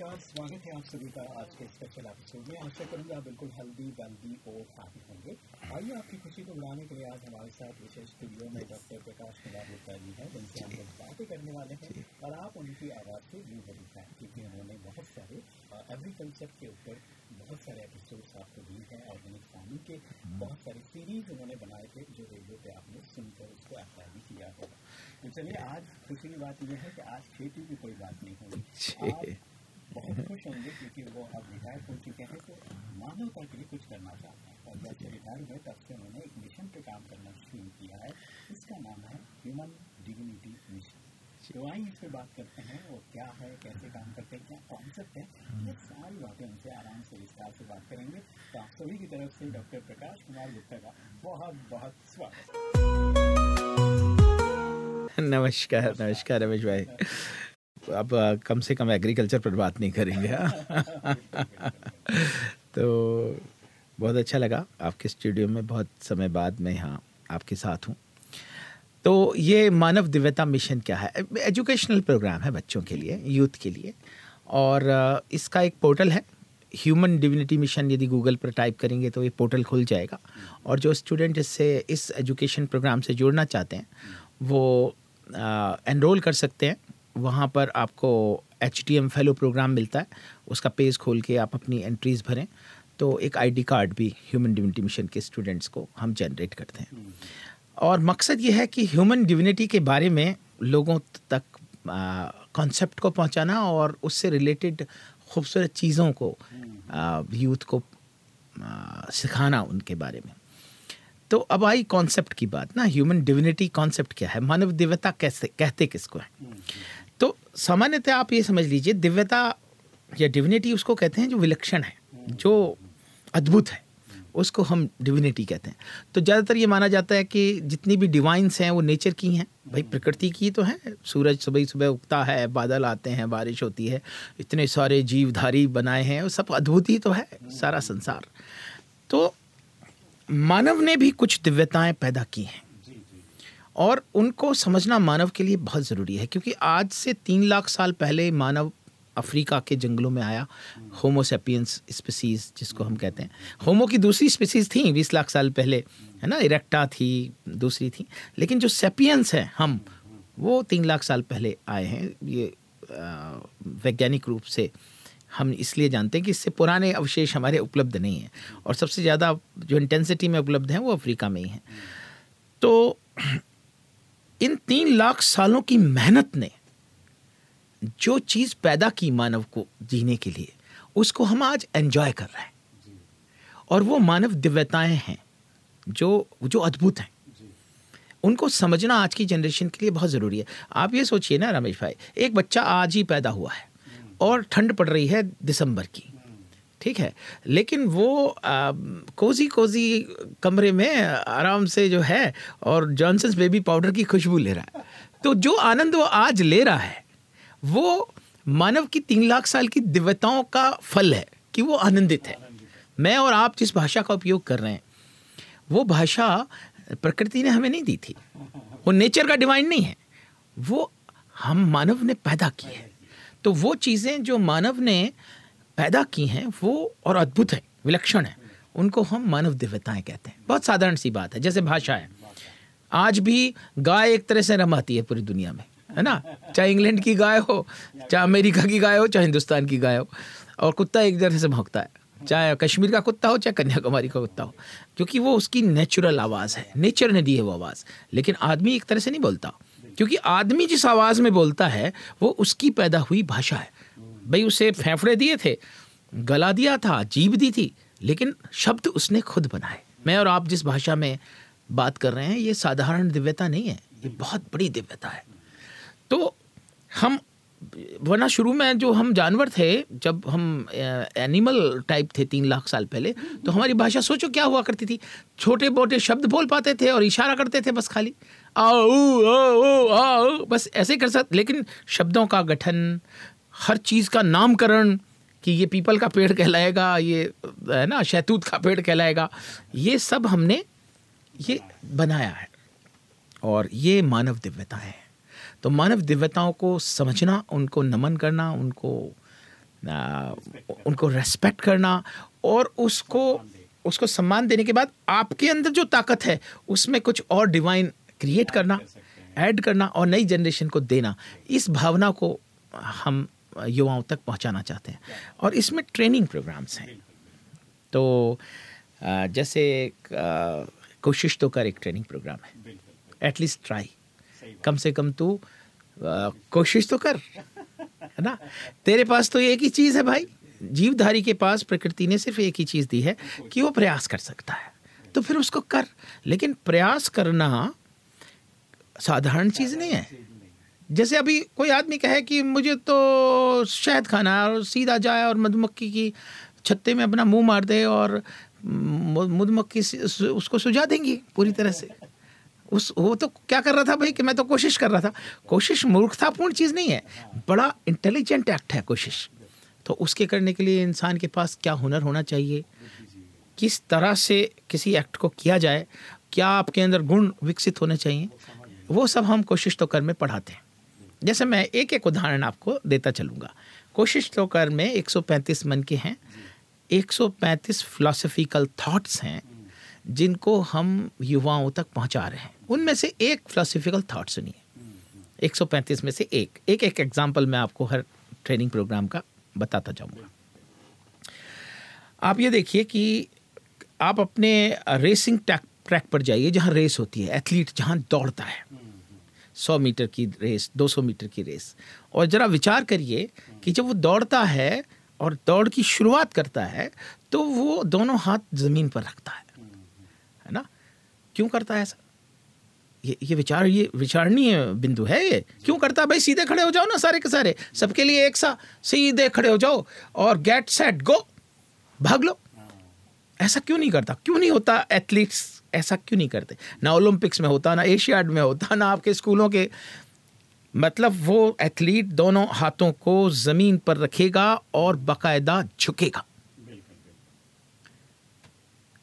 नमस्कार स्वागत है आप सभी का आज के स्पेशल एपिसोड में आशा करूँगा आप बिल्कुल हेल्दी वेल्दी और हैप्पी होंगे। आइए आपकी खुशी को बढ़ाने के लिए आज हमारे साथ विशेष स्टूडियो में डॉक्टर प्रकाश कुमार गुप्ता जी हैं जिनसे हम लोग बातें करने वाले हैं और आप उनकी आवाज़ से रूबरू हैं क्योंकि उन्होंने बहुत सारे एग्रीकल्चर के ऊपर बहुत सारे एपिसोड्स आपको दिए हैं ऑर्गेनिक फ़ार्मिंग के बहुत सारे सीरीज़ उन्होंने बनाए थे जो रेडियो पे आपने सुनकर उसको अप्लाई भी किया होगा। तो चलिए आज खुशी की बात यह है कि आज खेती की कोई बात नहीं होगी। बहुत खुश होंगे क्योंकि वो अब रिटायर हो चुके हैं तो मानवता के लिए कुछ करना चाहते हैं और जब से रिटायर हुए तब से उन्होंने एक मिशन पे काम करना शुरू किया है इसका नाम है ह्यूमन डिग्निटी मिशन तो आइए इस पर बात करते हैं वो क्या है कैसे काम करते हैं क्या कॉन्सेप्ट है ये सारी बातें उनसे आराम से विस्तार से बात करेंगे तो आप सभी की तरफ़ से डॉक्टर प्रकाश कुमार गुप्ता का बहुत बहुत स्वागत नमस्कार नमस्कार रमेश भाई। अब कम से कम एग्रीकल्चर पर बात नहीं करेंगे हाँ। तो बहुत अच्छा लगा आपके स्टूडियो में, बहुत समय बाद मैं यहाँ आपके साथ हूँ। तो ये मानव दिव्यता मिशन क्या है? एजुकेशनल प्रोग्राम है बच्चों के लिए यूथ के लिए। और इसका एक पोर्टल है ह्यूमन डिविनिटी मिशन यदि गूगल पर टाइप करेंगे तो ये पोर्टल खुल जाएगा। और जो स्टूडेंट इससे, इस एजुकेशन प्रोग्राम से जुड़ना चाहते हैं, वो एनरोल कर सकते हैं। वहाँ पर आपको H T M fellow programme मिलता है। उसका पेज खोल के आप अपनी एंट्रीज भरें। तो एक आईडी कार्ड भी ह्यूमन डिविनिटी मिशन के स्टूडेंट्स को हम जनरेट करते हैं। और मकसद ये है कि ह्यूमन डिविनिटी के बारे में लोगों तक कॉन्सेप्ट को पहुंचाना और उससे रिलेटेड खूबसूरत चीज़ों को यूथ को आ, सिखाना उनके बारे में। तो अब आई कॉन्सेप्ट की बात ना। ह्यूमन डिविनिटी कॉन्सेप्ट क्या है? मानव दिव्यता कैसे कहते किसको है? तो सामान्यतः आप ये समझ लीजिए, दिव्यता या डिविनिटी उसको कहते हैं जो विलक्षण है, जो अद्भुत है, उसको हम डिविनिटी कहते हैं। तो ज़्यादातर ये माना जाता है कि जितनी भी डिवाइंस हैं, वो नेचर की हैं। भाई, प्रकृति की तो हैं। सूरज सुबह सुबह उगता है, बादल आते हैं, बारिश होती है, इतने सारे जीवधारी बनाए हैं, वो सब अद्भुत ही तो है, सारा संसार। तो मानव ने भी कुछ दिव्यताएँ पैदा की हैं। और उनको समझना मानव के लिए बहुत ज़रूरी है, क्योंकि आज से तीन लाख साल पहले मानव अफ्रीका के जंगलों में आया होमोसेपियंस स्पीसीज जिसको हम कहते हैं। होमो की दूसरी स्पीसीज थी, बीस लाख साल पहले, है ना, इरेक्टा थी, दूसरी थी। लेकिन जो सेपियंस हैं हम, वो तीन लाख साल पहले आए हैं। ये वैज्ञानिक रूप से हम इसलिए जानते हैं कि इससे पुराने अवशेष हमारे उपलब्ध नहीं हैं, और सबसे ज़्यादा जो इंटेंसिटी में उपलब्ध हैं वो अफ्रीका में ही हैं। तो इन तीन लाख सालों की मेहनत ने जो चीज़ पैदा की मानव को जीने के लिए, उसको हम आज एंजॉय कर रहे हैं। और वो मानव दिव्यताएँ हैं, जो जो अद्भुत हैं। उनको समझना आज की जनरेशन के लिए बहुत ज़रूरी है। आप ये सोचिए ना, रमेश भाई, एक बच्चा आज ही पैदा हुआ है और ठंड पड़ रही है दिसंबर की। ठीक है। लेकिन वो आ, कोजी कोजी कमरे में आराम से जो है और जॉनसन्स बेबी पाउडर की खुशबू ले रहा है। तो जो आनंद वो आज ले रहा है वो मानव की तीन लाख साल की दिव्यताओं का फल है कि वो आनंदित है। मैं और आप जिस भाषा का उपयोग कर रहे हैं वो भाषा प्रकृति ने हमें नहीं दी थी। वो नेचर का डिवाइन नहीं है। वो हम मानव ने पैदा की है। तो वो चीज़ें जो मानव ने पैदा की हैं, वो और अद्भुत हैं, विलक्षण हैं। उनको हम मानव दिव्यताएँ कहते हैं। बहुत साधारण सी बात है, जैसे भाषा है। आज भी गाय एक तरह से रमाती है पूरी दुनिया में, है ना? चाहे इंग्लैंड की गाय हो, चाहे अमेरिका की गाय हो, चाहे हिंदुस्तान की गाय हो, और कुत्ता एक तरह से भौंकता है। चाहे कश्मीर का कुत्ता हो, चाहे कन्याकुमारी का कुत्ता हो, क्योंकि वो उसकी नेचुरल आवाज़ है नेचर ने दी है वो आवाज़। लेकिन आदमी एक तरह से नहीं बोलता, क्योंकि आदमी जिस आवाज़ में बोलता है, वो उसकी पैदा हुई भाषा है। भाई उसे फेफड़े दिए थे, गला दिया था, जीभ दी थी, लेकिन शब्द उसने खुद बनाए। मैं और आप जिस भाषा में बात कर रहे हैं, ये साधारण दिव्यता नहीं है, ये बहुत बड़ी दिव्यता है। तो हम, वरना शुरू में जो हम जानवर थे, जब हम एनिमल टाइप थे तीन लाख साल पहले तो हमारी भाषा सोचो क्या हुआ करती थी? छोटे मोटे शब्द बोल पाते थे और इशारा करते थे बस खाली, आओ आओ आओ बस ऐसे कर सकते लेकिन शब्दों का गठन हर चीज़ का नामकरण कि ये पीपल का पेड़ कहलाएगा ये है ना शहतूत का पेड़ कहलाएगा ये सब हमने ये बनाया है और ये मानव दिव्यता है। तो मानव दिव्यताओं को समझना उनको नमन करना उनको आ, उनको रेस्पेक्ट करना और उसको उसको सम्मान देने के बाद आपके अंदर जो ताकत है उसमें कुछ और डिवाइन क्रिएट करना ऐड करना और नई जनरेशन को देना। इस भावना को हम युवाओं तक पहुंचाना चाहते हैं। और इसमें ट्रेनिंग प्रोग्राम्स हैं। तो जैसे कोशिश तो कर एक ट्रेनिंग प्रोग्राम है। एटलीस्ट ट्राई कम से कम तू कोशिश तो कर, है ना? तेरे पास तो एक ही चीज़ है भाई। जीवधारी के पास, प्रकृति ने सिर्फ़ एक ही चीज़ दी है कि वो प्रयास कर सकता है। तो फिर उसको कर। लेकिन प्रयास करना साधारण चीज़ नहीं है। जैसे अभी कोई आदमी कहे कि मुझे तो शहद खाना है और सीधा जाए और मधुमक्खी की छत्ते में अपना मुँह मार दे और मधुमक्खी उसको सुझा देंगी पूरी तरह से। उस, वो तो क्या कर रहा था भाई कि मैं तो कोशिश कर रहा था। कोशिश मूर्खतापूर्ण चीज़ नहीं है। बड़ा इंटेलिजेंट एक्ट है कोशिश। तो उसके करने के लिए इंसान के पास क्या हुनर होना चाहिए? किस तरह से किसी एक्ट को किया जाए? क्या आपके अंदर गुण विकसित होने चाहिए? वो सब हम कोशिश तो कर में पढ़ाते हैं। जैसे मैं एक एक उदाहरण आपको देता चलूँगा। कोशिश तो कर, में 135 मन के हैं। 135 फिलोसफिकल थॉट्स हैं, जिनको हम युवाओं तक पहुँचा रहे हैं। उनमें से एक फिलोसफिकल थाट सुनिए। 135 में से एक। एक एक एग्ज़ाम्पल मैं आपको हर ट्रेनिंग प्रोग्राम का बताता जाऊँगा। आप ये देखिए कि आप अपने रेसिंग ट्रैक ट्रैक पर जाइए, जहाँ रेस होती है एथलीट जहाँ दौड़ता है। सौ मीटर की रेस, दो सौ मीटर की रेस। और ज़रा विचार करिए कि जब वो दौड़ता है और दौड़ की शुरुआत करता है तो वो दोनों हाथ ज़मीन पर रखता है। है ना? क्यों करता है ऐसा? ये ये विचार, ये विचारणीय बिंदु है ये। क्यों करता है? भाई, सीधे खड़े हो जाओ ना सारे के सारे। सबके लिए एक सा, सीधे खड़े हो जाओ और गेट सेट गो भाग लो। ऐसा क्यों नहीं करता? क्यों नहीं होता एथलीट्स ऐसा क्यों नहीं करते? ना ओलंपिक्स में होता, ना एशियाड में होता, ना आपके स्कूलों के। मतलब वो एथलीट दोनों हाथों को ज़मीन पर रखेगा और बाकायदा झुकेगा।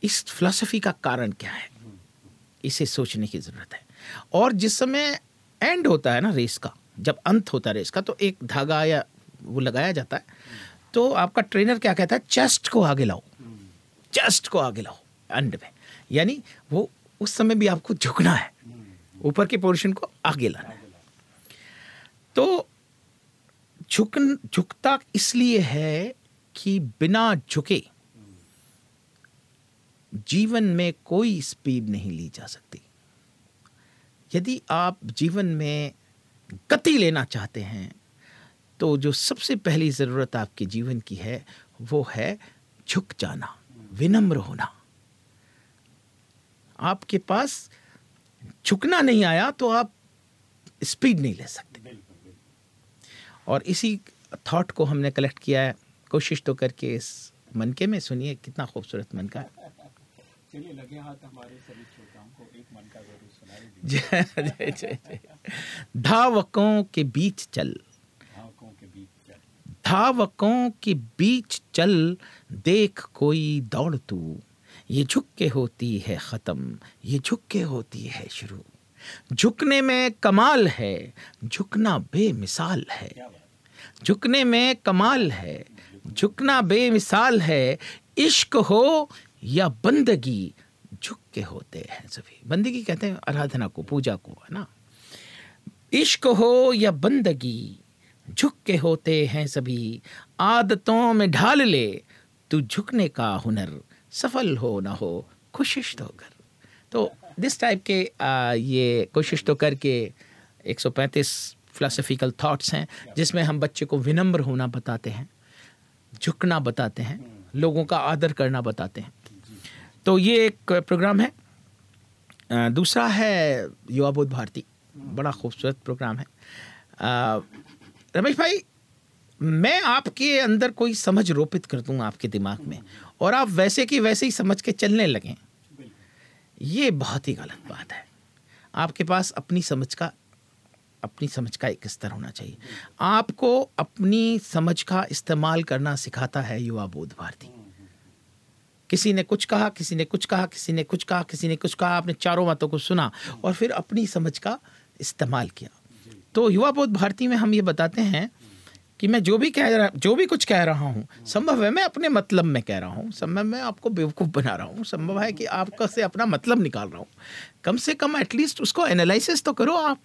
इस फिलॉसफी का कारण क्या है? इसे सोचने की ज़रूरत है। और जिस समय एंड होता है ना रेस का, जब अंत होता है रेस का तो एक धागा या वो लगाया जाता है। तो आपका ट्रेनर क्या कहता है? चेस्ट को आगे लाओ। चेस्ट को आगे लाओ एंड में। यानी वो उस समय भी आपको झुकना है, ऊपर के पोर्शन को आगे लाना है। तो झुक झुकता इसलिए है कि बिना झुके जीवन में कोई स्पीड नहीं ली जा सकती। यदि आप जीवन में गति लेना चाहते हैं तो जो सबसे पहली ज़रूरत आपके जीवन की है, वो है झुक जाना। विनम्र होना। आपके पास झुकना नहीं आया तो आप स्पीड नहीं ले सकते। और इसी थॉट को हमने कलेक्ट किया है। कोशिश तो करके इस मन के में सुनिए कितना खूबसूरत मन का। है चलिए लगे हाथ हमारे सभी श्रोताओं को एक मन का ज़रूर धावकों के बीच चल। धावकों के बीच चल, देख कोई दौड़ तू। ये झुक के होती है ख़त्म, ये झुक के होती है शुरू। झुकने में कमाल है, झुकना बेमिसाल है। झुकने में कमाल है, झुकना बेमिसाल है, इश्क हो या बंदगी, झुक के होते हैं सभी। बंदगी कहते हैं, आराधना को, पूजा को, है ना? इश्क हो या बंदगी झुक के होते हैं सभी। आदतों में ढाल ले तू झुकने का हुनर सफल हो ना हो कोशिश तो कर। तो दिस टाइप के आ, ये कोशिश तो करके 135 फिलोसफिकल थॉट्स हैं जिसमें हम बच्चे को विनम्र होना बताते हैं झुकना बताते हैं लोगों का आदर करना बताते हैं। तो ये एक प्रोग्राम है। दूसरा है युवा बोध भारती। बड़ा खूबसूरत प्रोग्राम है। रमेश भाई, मैं आपके अंदर कोई समझ रोपित कर दूँ आपके दिमाग में? और आप वैसे की वैसे ही समझ के चलने लगें? ये बहुत ही गलत बात है। आपके पास अपनी समझ का, अपनी समझ का एक स्तर होना चाहिए। आपको अपनी समझ का इस्तेमाल करना सिखाता है युवा बोध भारती। किसी ने कुछ कहा, किसी ने कुछ कहा, किसी ने कुछ कहा, किसी ने कुछ कहा, आपने चारों बातों को सुना और फिर अपनी समझ का इस्तेमाल किया। तो युवा बोध भारती में हम ये बताते हैं कि मैं जो भी कह रहा, जो भी कुछ कह रहा हूँ, संभव है मैं अपने मतलब में कह रहा हूँ, संभव मैं आपको बेवकूफ़ बना रहा हूँ, संभव है कि आपका से अपना मतलब निकाल रहा हूँ। कम से कम एटलीस्ट उसको एनालिसिस तो करो आप,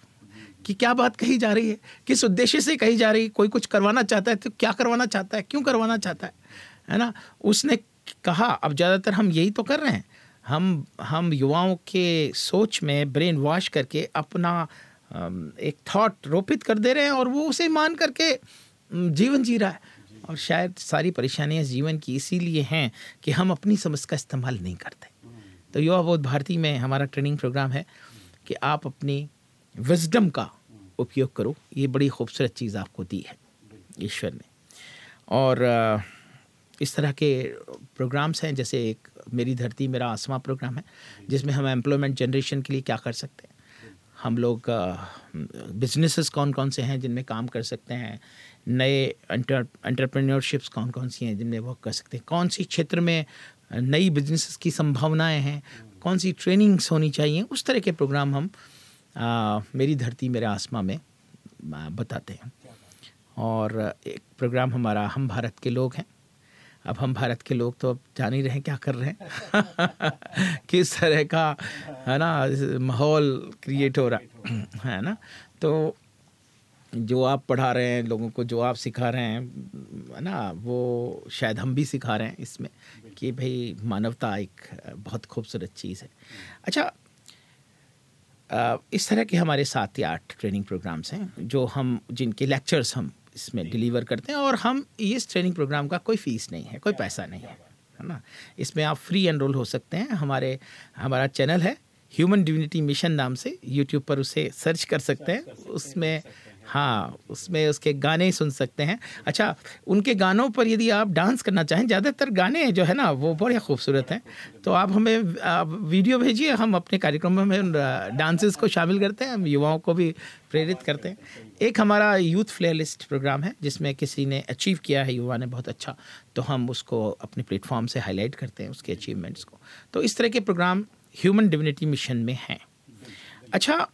कि क्या बात कही जा रही है, किस उद्देश्य से कही जा रही है, कोई कुछ करवाना चाहता है तो क्या करवाना चाहता है, क्यों करवाना चाहता है है ना? उसने कहा, अब ज़्यादातर हम यही तो कर रहे हैं, हम हम युवाओं के सोच में ब्रेन वॉश करके अपना एक थॉट रोपित कर दे रहे हैं और वो उसे मान करके जीवन जी रहा है। और शायद सारी परेशानियाँ जीवन की इसीलिए हैं कि हम अपनी समझ का इस्तेमाल नहीं करते। तो युवा बोध भारती में हमारा ट्रेनिंग प्रोग्राम है कि आप अपनी विजडम का उपयोग करो। ये बड़ी खूबसूरत चीज़ आपको दी है, ईश्वर ने। और इस तरह के प्रोग्राम्स हैं, जैसे एक मेरी धरती मेरा आसमां प्रोग्राम है, जिसमें हम एम्प्लॉयमेंट जनरेशन के लिए क्या कर सकते हैं। हम लोग बिजनेसेस कौन कौन से हैं जिनमें काम कर सकते हैं? नए एंटरप्रेन्योरशिप्स कौन कौन सी हैं जिनमें वर्क कर सकते हैं? कौन सी क्षेत्र में नई बिजनेसेस की संभावनाएँ हैं? कौन सी ट्रेनिंग्स होनी चाहिए? उस तरह के प्रोग्राम हम आ, मेरी धरती मेरे आसमां में बताते हैं। और एक प्रोग्राम हमारा हम भारत के लोग हैं। अब हम भारत के लोग तो अब जान ही रहे हैं क्या कर रहे हैं। किस तरह का, है ना, माहौल क्रिएट हो रहा है ना। तो जो आप पढ़ा रहे हैं, लोगों को जो आप सिखा रहे हैं, है ना, वो शायद हम भी सिखा रहे हैं इसमें कि भाई मानवता एक बहुत खूबसूरत चीज़ है। अच्छा इस तरह के हमारे सात या आठ ट्रेनिंग प्रोग्राम्स हैं, जो हम, जिनके लेक्चर्स हम इसमें डिलीवर करते हैं और हम इस ट्रेनिंग प्रोग्राम का कोई फ़ीस नहीं है, कोई पैसा नहीं है है ना? इसमें आप फ्री एनरोल हो सकते हैं। हमारे, हमारा चैनल है, ह्यूमन डिविनिटी मिशन नाम से, यूट्यूब पर उसे सर्च कर सकते हैं। उसमें हाँ उसमें उसके गाने सुन सकते हैं। अच्छा उनके गानों पर यदि आप डांस करना चाहें, ज़्यादातर गाने जो है ना, वो बड़े खूबसूरत हैं। तो आप हमें, आप वीडियो भेजिए, हम अपने कार्यक्रमों में डांसेस को शामिल करते हैं, हम युवाओं को भी प्रेरित करते हैं। एक हमारा यूथ फ्लेयर प्रोग्राम है, जिसमें किसी ने अचीव किया है, युवा ने बहुत अच्छा तो हम उसको अपने प्लेटफॉर्म से हाईलाइट करते हैं, उसके अचीवमेंट्स को। तो इस तरह के प्रोग्राम ह्यूमन डिविनिटी मिशन में हैं। अच्छा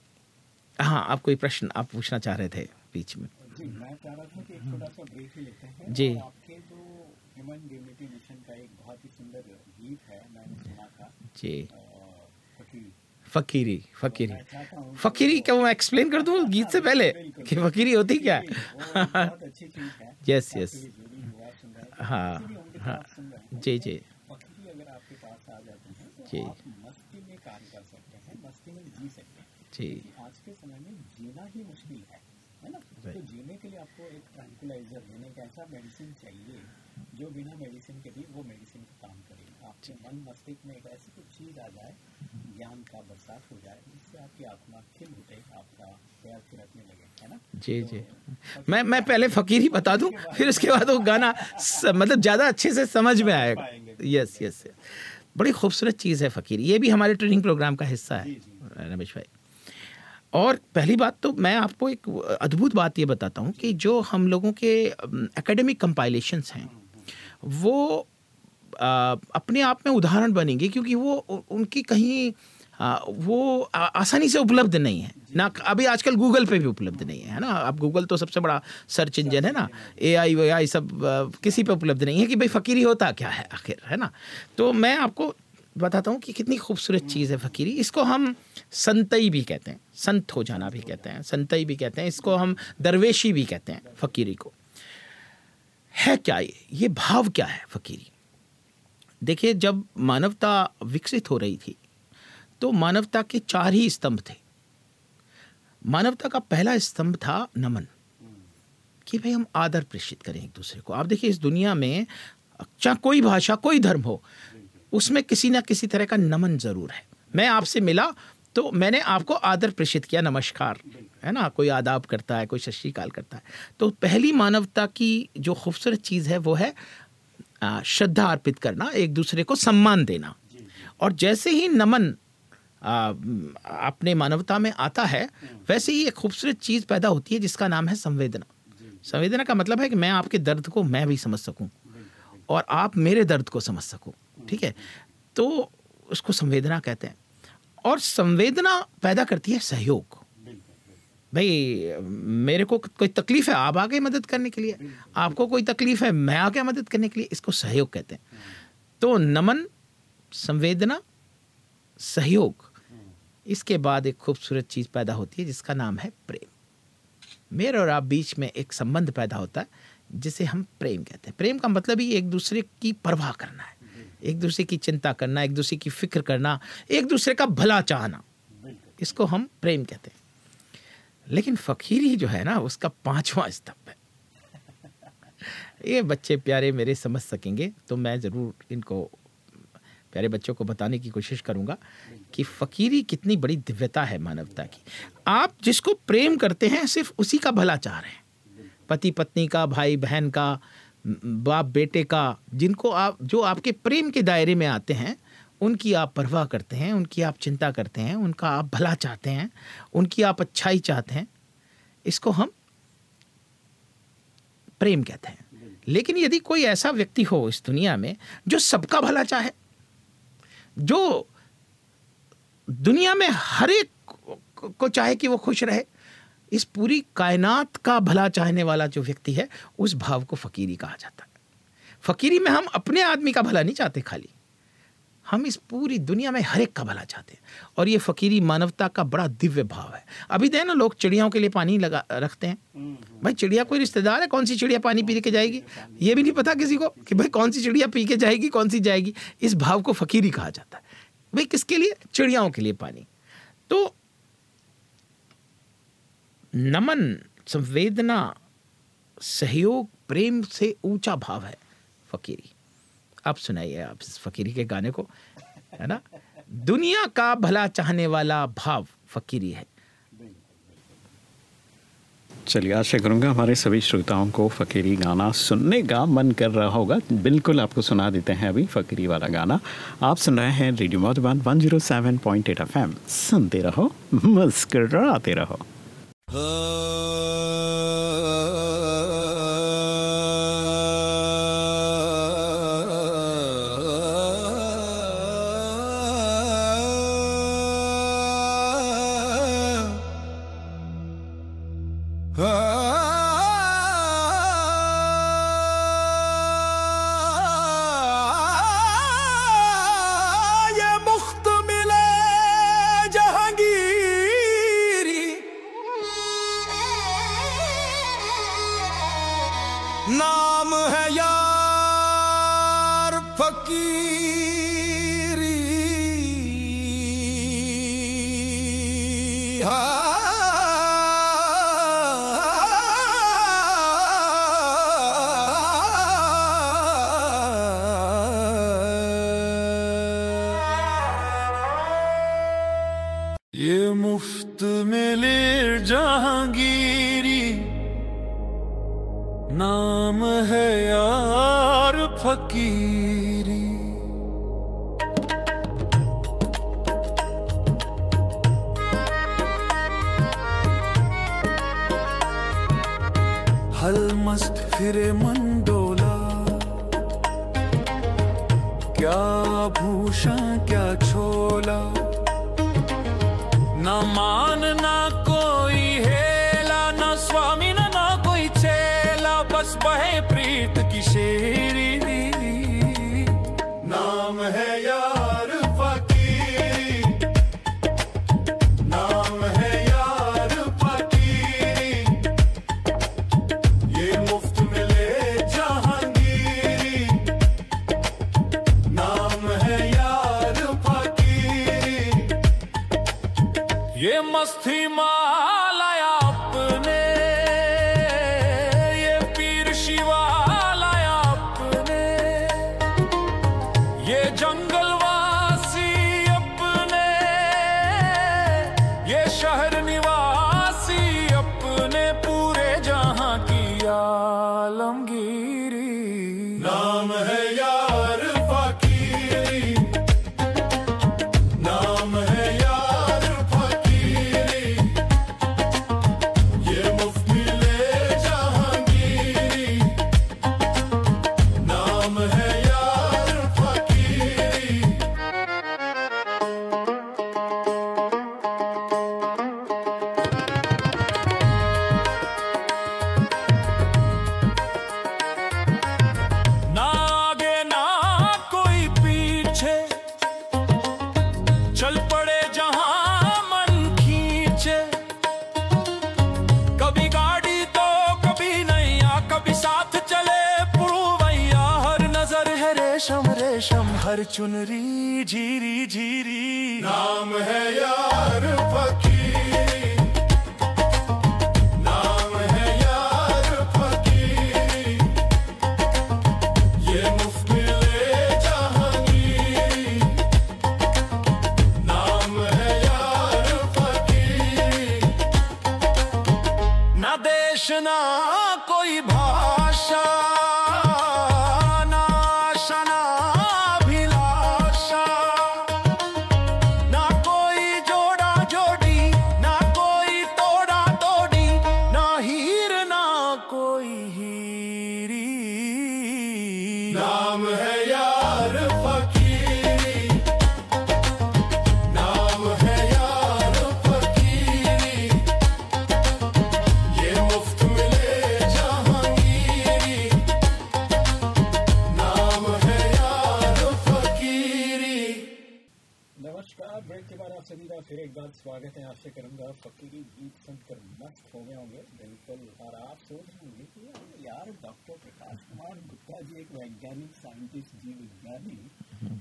हाँ आप कोई प्रश्न आप पूछना चाह रहे थे बीच में। जी मैं चाह रहा था कि एक छोटा सा ब्रेक ही लेते हैं। जी। आपके जो ह्यूमन डिग्निटी मिशन का एक बहुत ही सुंदर गीत है मैंने सुना था। जी। फकीरी। फकीरी फकीरी। क्या मैं एक्सप्लेन कर दूँ गीत से पहले? कि फकीरी होती क्या? यस चीज़ है। हैं। जी जी। हैं जी। हैं जी जी। के समय में जीना ही मुश्किल है है ना? तो जीने के लिए आपको एक ट्रैंकुलाइजर यानी एक ऐसा मेडिसिन चाहिए जो बिना मेडिसिन के भी वो मेडिसिन का काम करे। आपके मन मस्तिष्क में एक ऐसी कुछ चीज़ आ जाए ज्ञान का बरसात हो जाए जिससे आपकी आत्मा खिल उठे आपका पैर थिरकने लगे है ना? जी जी। मैं मैं पहले फकीर ही बता दूँ फिर उसके बाद वो गाना स, मतलब ज़्यादा अच्छे से समझ में आएगा। यस यस बड़ी खूबसूरत चीज़ है फ़कीर। ये भी हमारे ट्रेनिंग प्रोग्राम का हिस्सा है रमेश भाई। और पहली बात तो मैं आपको एक अद्भुत बात ये बताता हूँ कि जो हम लोगों के एकेडमिक कंपाइलेशंस हैं वो आ, अपने आप में उदाहरण बनेंगे क्योंकि वो उनकी कहीं आ, वो आ, आसानी से उपलब्ध नहीं है। ना अभी आजकल गूगल पे भी उपलब्ध नहीं है है ना? अब गूगल तो सबसे बड़ा सर्च इंजन है ना? ए आई वे आई सब आ, किसी पे उपलब्ध नहीं है कि भाई फ़कीरी होता क्या है आखिर है ना? तो मैं आपको बताता हूँ कि कितनी खूबसूरत चीज़ है फ़कीरी। इसको हम संतई भी कहते हैं संत हो जाना भी कहते हैं संतई भी कहते हैं इसको हम दरवेशी भी कहते हैं फ़कीरी को। है क्या ये? ये भाव क्या है फ़कीरी? देखिए जब मानवता विकसित हो रही थी तो मानवता के चार ही स्तंभ थे। मानवता का पहला स्तंभ था नमन कि भाई हम आदर प्रेषित करें एक दूसरे को। आप देखिए इस दुनिया में चाहे कोई भाषा कोई धर्म हो उसमें किसी ना किसी तरह का नमन ज़रूर है। मैं आपसे मिला तो मैंने आपको आदर प्रेषित किया, नमस्कार, है ना? कोई आदाब करता है, कोई श्रीकाल करता है। तो पहली मानवता की जो खूबसूरत चीज़ है, वो है श्रद्धा अर्पित करना, एक दूसरे को सम्मान देना। और जैसे ही नमन अपने मानवता में आता है, वैसे ही एक खूबसूरत चीज़ पैदा होती है, जिसका नाम है संवेदना। संवेदना का मतलब है कि मैं आपके दर्द को मैं भी समझ सकूँ, और आप मेरे दर्द को समझ सको। ठीक है? तो उसको संवेदना कहते हैं। और संवेदना पैदा करती है सहयोग। भाई, मेरे को कोई तकलीफ़ है, आप आगे मदद करने के लिए। आपको कोई तकलीफ़ है, मैं आगे मदद करने के लिए इसको सहयोग कहते हैं। तो नमन, संवेदना, सहयोग, इसके बाद एक खूबसूरत चीज़ पैदा होती है, जिसका नाम है प्रेम। मेरे और आप बीच में एक संबंध पैदा होता है, जिसे हम प्रेम कहते हैं। प्रेम का मतलब ही एक दूसरे की परवाह करना है। एक दूसरे की चिंता करना एक दूसरे की फ़िक्र करना एक दूसरे का भला चाहना। इसको हम प्रेम कहते हैं। लेकिन फकीरी जो है ना उसका पांचवा स्तंभ है। ये बच्चे प्यारे मेरे समझ सकेंगे तो मैं ज़रूर इनको प्यारे बच्चों को बताने की कोशिश करूँगा कि फ़कीरी कितनी बड़ी दिव्यता है मानवता की। आप जिसको प्रेम करते हैं सिर्फ़ उसी का भला चाह रहे हैं। पति पत्नी का भाई बहन का बाप बेटे का, जिनको आप, जो आपके प्रेम के दायरे में आते हैं, उनकी आप परवाह करते हैं, उनकी आप चिंता करते हैं, उनका आप भला चाहते हैं, उनकी आप अच्छाई चाहते हैं, इसको हम प्रेम कहते हैं। लेकिन यदि कोई ऐसा व्यक्ति हो इस दुनिया में, जो सबका भला चाहे, जो दुनिया में हर एक को चाहे कि वो खुश रहे इस पूरी कायनात का भला चाहने वाला जो व्यक्ति है उस भाव को फकीरी कहा जाता है। फकीरी में हम अपने आदमी का भला नहीं चाहते खाली। हम इस पूरी दुनिया में हर एक का भला चाहते हैं। और ये फकीरी मानवता का बड़ा दिव्य भाव है। अभी दे ना लोग चिड़ियाओं के लिए पानी लगा रखते हैं। भाई चिड़िया कोई रिश्तेदार है? कौन सी चिड़िया पानी पी के जाएगी? ये भी नहीं पता किसी को कि भाई कौन सी चिड़िया पी के जाएगी कौन सी जाएगी। इस भाव को फकीरी कहा जाता है। भाई किसके लिए? चिड़ियाओं के लिए पानी। तो नमन संवेदना, सहयोग, प्रेम से ऊँचा भाव है फकीरी। अब सुनाइए आप इस फकीरी के गाने को, है ना? दुनिया का भला चाहने वाला भाव फकीरी है। चलिए, आशा करूँगा हमारे सभी श्रोताओं को फ़कीरी गाना सुनने का मन कर रहा होगा। बिल्कुल आपको सुना देते हैं अभी फ़कीरी वाला गाना। आप सुन रहे हैं रेडियो मधुबन 107.8 एफएम सुनते रहो, मुस्कराते रहो। Oh. मस्ती माला चुनरी झीरी झीरी नाम है यार। स्वागत है आशा करूँगा। फकीरी गीत सुनकर मस्त हो गए होंगे। बिल्कुल। और आप सोच रहे होंगे कि यार- डॉक्टर प्रकाश कुमार गुप्ता जी एक वैज्ञानिक साइंटिस्ट जीव विज्ञानी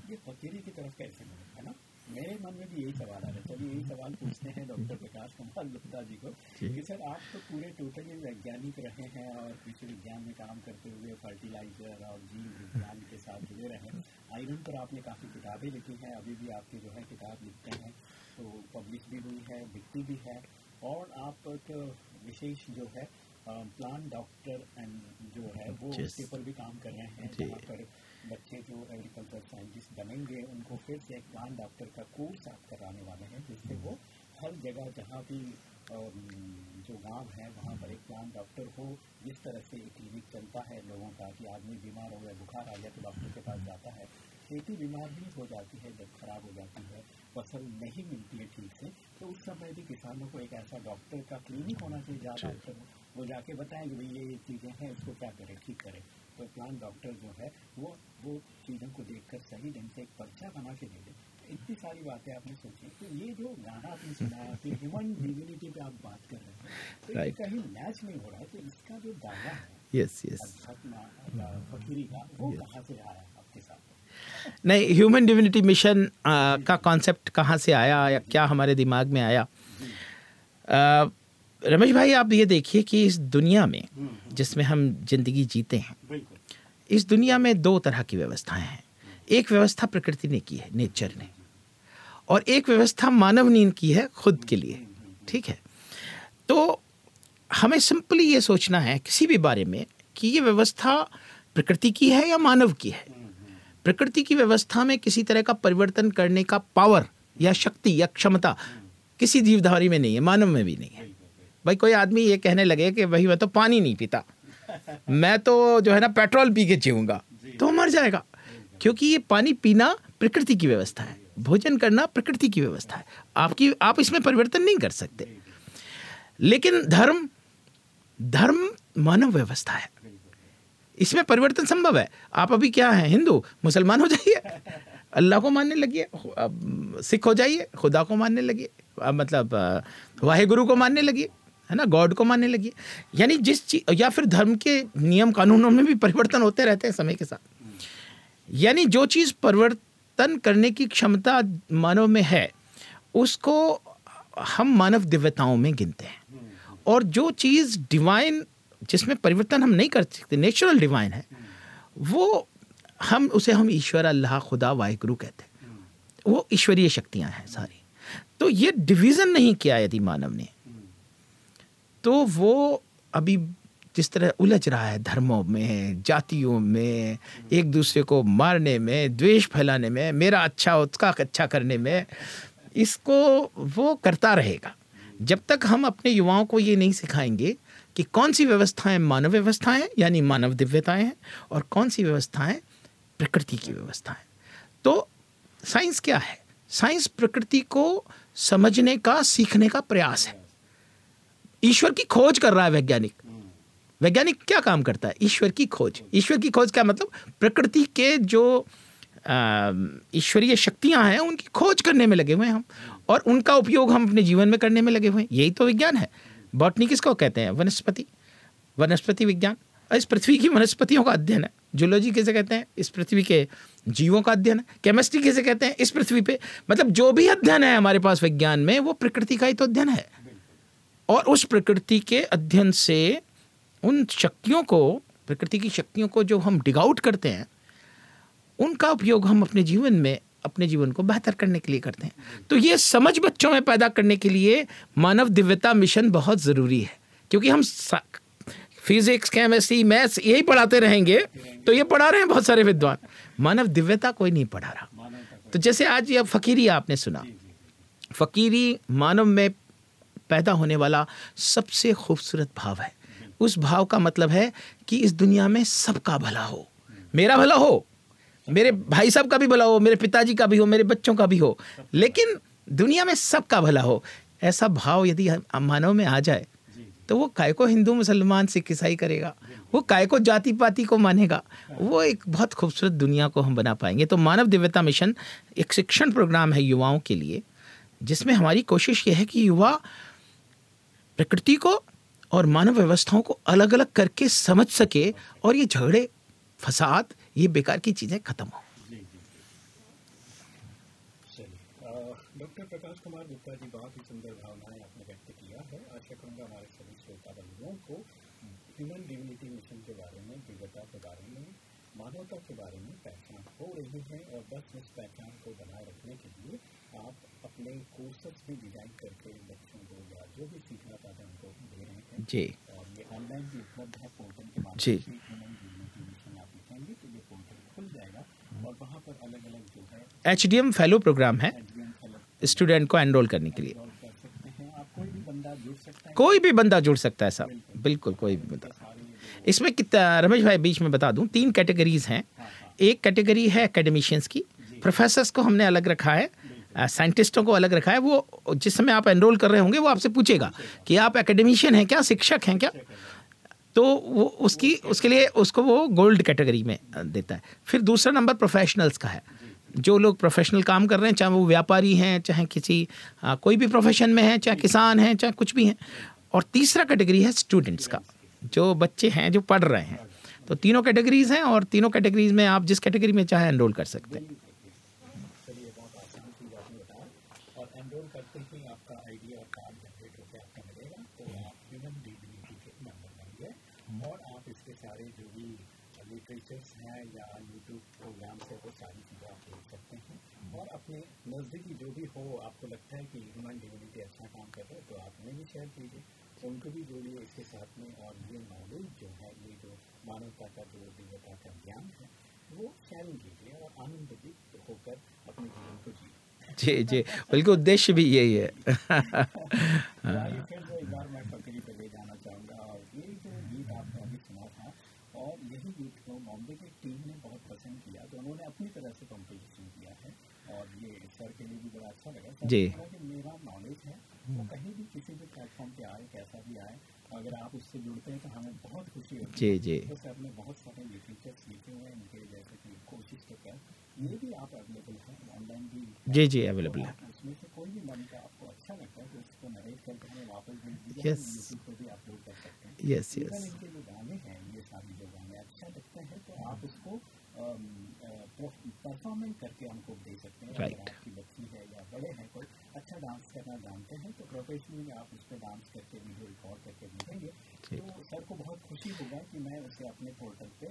ये फकीरी की तरफ़ कैसे मिले है ना? मेरे मन में भी यही सवाल आ रहा है। चलिए यही सवाल पूछते हैं डॉक्टर प्रकाश कुमार गुप्ता जी को कि सर आप तो पूरे टोटली वैज्ञानिक रहे हैं और कृषि विज्ञान में काम करते हुए फर्टिलाइज़र और जीव विज्ञान के साथ जुड़े रहे आयरन पर आपने काफ़ी किताबें लिखी हैं। अभी भी आपकी जो है किताब लिखते हैं। तो पब्लिश भी हुई है बिकती भी है और आप एक विशेष जो है प्लान डॉक्टर एंड जो है वो. उसके ऊपर भी काम कर रहे हैं। जहाँ पर बच्चे जो एग्रीकल्चर साइंटिस्ट बनेंगे उनको फिर से एक प्लान डॉक्टर का कोर्स आप कराने वाले हैं जिससे वो हर जगह जहाँ भी जो गाँव है वहाँ पर एक प्लान डॉक्टर हो जिस तरह से क्लिनिक चलता है लोगों का कि आदमी बीमार हो गया बुखार आ गया तो डॉक्टर के पास जाता है। खेती बीमार भी हो जाती है जब खराब हो जाती है फ़सल नहीं मिलती है ठीक से तो उस समय भी किसानों को एक ऐसा डॉक्टर का क्लिनिक होना चाहिए जहाँ डॉक्टर वो जाके बताएँ कि भाई ये ये चीज़ें हैं इसको क्या करें ठीक करें। तो प्लान डॉक्टर जो है वो वो चीज़ों को देखकर सही ढंग से एक पर्चा बना के दे दे। तो इतनी सारी बातें आपने सोची। तो ये जो गाना आपने सुनाया फिर ह्यूमन डिविनिटी पे आप बात कर रहे हैं तो ये Right. कहीं मैच नहीं हो रहा है तो इसका जो गाना है यस यस फकीरी का वो कहाँ से आया आपके साथ? नहीं ह्यूमन डिविनिटी मिशन का कॉन्सेप्ट कहाँ से आया या क्या हमारे दिमाग में आया? आ, रमेश भाई आप ये देखिए कि इस दुनिया में जिसमें हम ज़िंदगी जीते हैं इस दुनिया में दो तरह की व्यवस्थाएँ हैं। एक व्यवस्था प्रकृति ने की है नेचर ने और एक व्यवस्था मानव ने की है खुद के लिए ठीक है? तो हमें सिंपली ये सोचना है किसी भी बारे में कि ये व्यवस्था प्रकृति की है या मानव की है। प्रकृति की व्यवस्था में किसी तरह का परिवर्तन करने का पावर या शक्ति या क्षमता किसी जीवधारी में नहीं है, मानव में भी नहीं है। भाई, कोई आदमी ये कहने लगे कि भाई मैं तो पानी नहीं पीता, मैं तो जो है ना पेट्रोल पी के जीऊँगा तो मर जाएगा। क्योंकि ये पानी पीना प्रकृति की व्यवस्था है, भोजन करना प्रकृति की व्यवस्था है। आपकी, आप इसमें परिवर्तन नहीं कर सकते। लेकिन धर्म धर्म मानव व्यवस्था है। इसमें परिवर्तन संभव है। आप अभी क्या हैं? हिंदू? मुसलमान हो जाइए। अल्लाह को मानने लगिए। सिख हो जाइए। खुदा को मानने लगिए। मतलब अ, वाहेगुरु को मानने लगिए। है ना? गॉड को मानने लगिए। यानी जिस चीज़ या फिर धर्म के नियम कानूनों में भी परिवर्तन होते रहते हैं समय के साथ। यानी जो चीज़ परिवर्तन करने की क्षमता मानव में है उसको हम मानव दिव्यताओं में गिनते हैं। और जो चीज़ डिवाइन जिसमें परिवर्तन हम नहीं कर सकते नेचुरल डिवाइन है, वो हम, उसे हम ईश्वर अल्लाह खुदा वाहगुरु कहते हैं। वो ईश्वरीय शक्तियाँ हैं सारी। तो ये डिवीज़न नहीं किया यदि मानव ने तो वो अभी जिस तरह उलझ रहा है धर्मों में, जातियों में, एक दूसरे को मारने में, द्वेष फैलाने में, मेरा अच्छा उसका अच्छा करने में, इसको वो करता रहेगा। जब तक हम अपने युवाओं को ये नहीं सिखाएँगे कि कौन सी व्यवस्थाएँ मानव व्यवस्थाएँ यानी मानव दिव्यताएँ हैं, और कौन सी व्यवस्थाएँ प्रकृति की व्यवस्थाएँ? तो साइंस क्या है? साइंस प्रकृति को समझने का, सीखने का प्रयास है। ईश्वर की खोज कर रहा है वैज्ञानिक। वैज्ञानिक क्या काम करता है? ईश्वर की खोज। ईश्वर की खोज क्या मतलब प्रकृति के जो ईश्वरीय शक्तियाँ हैं, उनकी खोज करने में लगे हुए हैं हम, और उनका उपयोग हम अपने जीवन में करने में लगे हुए हैं। यही तो विज्ञान है। बॉटनी किसको कहते हैं, वनस्पति वनस्पति विज्ञान। इस पृथ्वी की वनस्पतियों का अध्ययन है। जूलॉजी किसे कहते हैं? इस पृथ्वी के जीवों का अध्ययन है। केमिस्ट्री किसे कहते हैं? इस पृथ्वी पे। मतलब जो भी अध्ययन है हमारे पास विज्ञान में, वो प्रकृति का ही तो अध्ययन है। और उस प्रकृति के अध्ययन से उन शक्तियों को, प्रकृति की शक्तियों को जो हम डिग आउट करते हैं, उनका उपयोग हम अपने जीवन में अपने जीवन को बेहतर करने के लिए करते हैं। तो ये समझ बच्चों में पैदा करने के लिए मानव दिव्यता मिशन बहुत ज़रूरी है। क्योंकि हम फिजिक्स केमिस्ट्री मैथ्स यही पढ़ाते रहेंगे तो ये पढ़ा रहे हैं बहुत सारे विद्वान। मानव दिव्यता कोई नहीं पढ़ा रहा। तो जैसे आज ये फकीरी आपने सुना। फकीरी मानव में पैदा होने वाला सबसे खूबसूरत भाव है। उस भाव का मतलब है कि इस दुनिया में सबका भला हो। मेरा भला हो। मेरे भाई साहब का भी भला हो मेरे पिताजी का भी हो मेरे बच्चों का भी हो। लेकिन दुनिया में सबका भला हो। ऐसा भाव यदि मानव में आ जाए तो वो काय को हिंदू मुसलमान सिख ईसाई करेगा। वो काय को जाति पाति को मानेगा। वो एक बहुत खूबसूरत दुनिया को हम बना पाएँगे। तो मानव दिव्यता मिशन एक शिक्षण प्रोग्राम है युवाओं के लिए जिसमें हमारी कोशिश ये है कि युवा प्रकृति को और मानव व्यवस्थाओं को अलग अलग करके समझ सके और ये झगड़े फसाद ये बेकार की चीज़ें खत्म हो। चलिए डॉक्टर प्रकाश कुमार गुप्ता जी बहुत ही सुंदर भावनाएँ आपने व्यक्त किया है। आशा करूँगा हमारे सभी श्रोता बंधुओं को ह्यूमन डिविनिटी मिशन के बारे में दिव्यता के बारे में मानवता के बारे में पहचान हो रही है और बस इस पहचान को बनाए रखने के लिए आप अपने कोर्सेस भी डिज़ाइन करके बच्चों को या जो भी सीखना चाहते हैं उनको दे रहे हैं। जी। और ये ऑनलाइन भी उपलब्ध है पोर्टल के माध्यम से ह्यूमन डिविनिटी मिशन आप लिखेंगे तो ये पोर्टल खुल जाएगा और वहाँ पर अलग अलग जो है H D M fellow programme है स्टूडेंट को एनरोल करने के लिए। कोई भी बंदा जुड़ सकता है साहब बिल्कुल, कोई भी बंदा। इसमें कितना रमेश भाई बीच में बता दूँ, तीन कैटेगरीज हैं। एक कैटेगरी है एकेडमिशियंस की। प्रोफेसर्स को हमने अलग रखा है साइंटिस्टों को अलग रखा है। वो, जिस समय आप एनरोल कर रहे होंगे, वो आपसे पूछेगा कि आप एकेडमिशियन हैं क्या, शिक्षक हैं क्या? तो वो उसकी, उसके लिए उसको वो गोल्ड कैटेगरी में देता है। फिर दूसरा नंबर प्रोफेशनल्स का है। जो लोग प्रोफेशनल काम कर रहे हैं चाहे वो व्यापारी हैं चाहे किसी आ, कोई भी प्रोफेशन में है चाहे किसान हैं चाहे कुछ भी हैं। और तीसरा कैटेगरी है स्टूडेंट्स का जो बच्चे हैं जो पढ़ रहे हैं। तो तीनों कैटेगरीज हैं और तीनों कैटेगरीज में आप जिस कैटेगरी में चाहे एनरोल कर सकते हैं चलिए बहुत आसान चीज़ आपने बताया और एनरोल करते ही आपका आईडी और कार्ड जनरेट होकर आपका मिलेगा तो आप ह्यूमन डिविनिटी के मेंबर बनिए और आप इसके सारे जो भी लिटरेचर्स हैं या यूट्यूब प्रोग्राम्स है वो सारी चीज़ें आप देख सकते हैं और अपने नज़दीकी जो भी हो आपको लगता है कि ह्यूमन डिविनिटी अच्छा काम कर रहे हो तो आप उन्हें भी शेयर कीजिए। उनको भी जोड़िए इसके साथ में। और ये नॉलेज जो है ये जो मानवता का जो दिव्यता का ज्ञान है वो शेयरिंग कीजिए और आनंदित होकर अपने जीवन को जिए। जी जी। बल्कि उद्देश्य भी यही है। जो चाहूँगा। और ये जो गीत आपने अभी सुना था और यही गीत को बॉम्बे की टीम ने बहुत पसंद किया तो उन्होंने अपनी तरह से कंपोजिशन किया है। और ये सर के लिए भी बड़ा अच्छा लगा। जी। मेरा नॉलेज है वो कहीं भी किसी भी प्लेटफॉर्म पे आए कैसा भी आए अगर आप उससे जुड़ते हैं तो हमें बहुत खुशी होती जी है। जी तो सर ने बहुत सारे लिटरेचर्स लिखे हुए हैं इनके जैसे कि कोशिश तो कर ये भी आप अवेलेबल है ऑनलाइन भी जी जी अवेलेबल है। उसमें से कोई भी मन का आपको अच्छा लगता है तो उसको नरेट करके हमें वापस भेज दीजिए यूट्यूब पर भी अपलोड कर सकते हैं। यस यस इनके जो गाने हैं ये सारे जो गाने अच्छा लगते हैं तो आप उसको परफॉर्मेंस करके हमको दे सकते हैं। Right. अगर आपकी बच्ची है या बड़े हैं कोई अच्छा डांस करना जानते हैं तो प्रोफेशनली आप उस पर डांस करके वीडियो रिकॉर्ड करके भेजेंगे तो सर को बहुत खुशी होगा कि मैं उसे अपने पोर्टल पे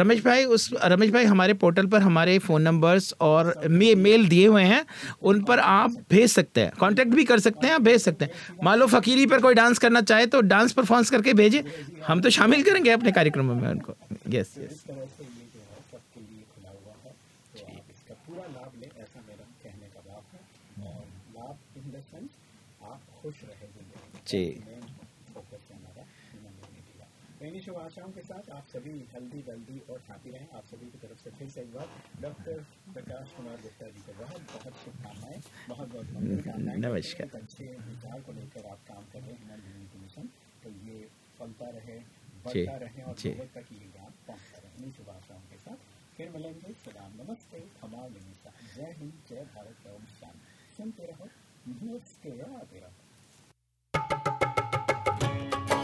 रमेश भाई उस रमेश भाई हमारे पोर्टल पर हमारे फ़ोन नंबर्स और मे, मेल दिए हुए हैं। उन पर आप भेज सकते हैं। कांटेक्ट भी कर सकते हैं आप भेज सकते हैं। मान लो फकीरी पर कोई डांस करना चाहे तो डांस परफॉर्मेंस करके भेजे। हम तो शामिल करेंगे अपने कार्यक्रमों में उनको। यस यस इस तरह से ये जो है सबके लिए खुला हुआ है तो आप इसका पूरा लाभ लें ऐसा मेरा कहने का भाव है और लाभ इन द सेंस आप खुश रहे इन्हीं शुभ आशाओं के साथ आप सभी हेल्दी वेल्दी और हैप्पी रहें। आप सभी की तरफ़ से फिर से एक बार डॉक्टर प्रकाश कुमार गुप्ता जी को बहुत बहुत शुभकामनाएँ बहुत बहुत नमस्कार। अच्छे विचार को लेकर आप काम कर रहे हैं ह्यूमन मिशन तो ये फलता रहे बढ़ता रहे और। लोगों तक ये ज्ञान पहुँचता रहे। इन्हीं शुभ आशाओं के साथ फिर मिलेंगे। सलाम नमस्ते हमारे जय हिंद जय भारत ओम शांति सुनते रहो न्यूज़ के आते रहो Thank you.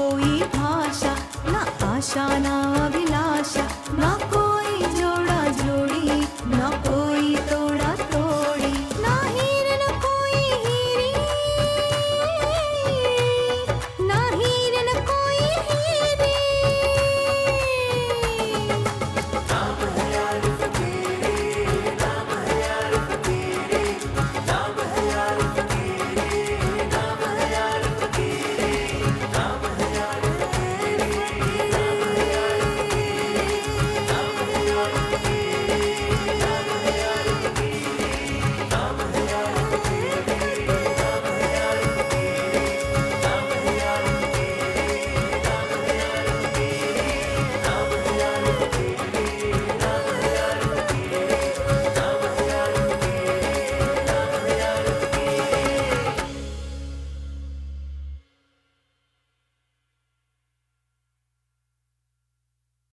कोई भाषा ना आशा ना अभिलाषा।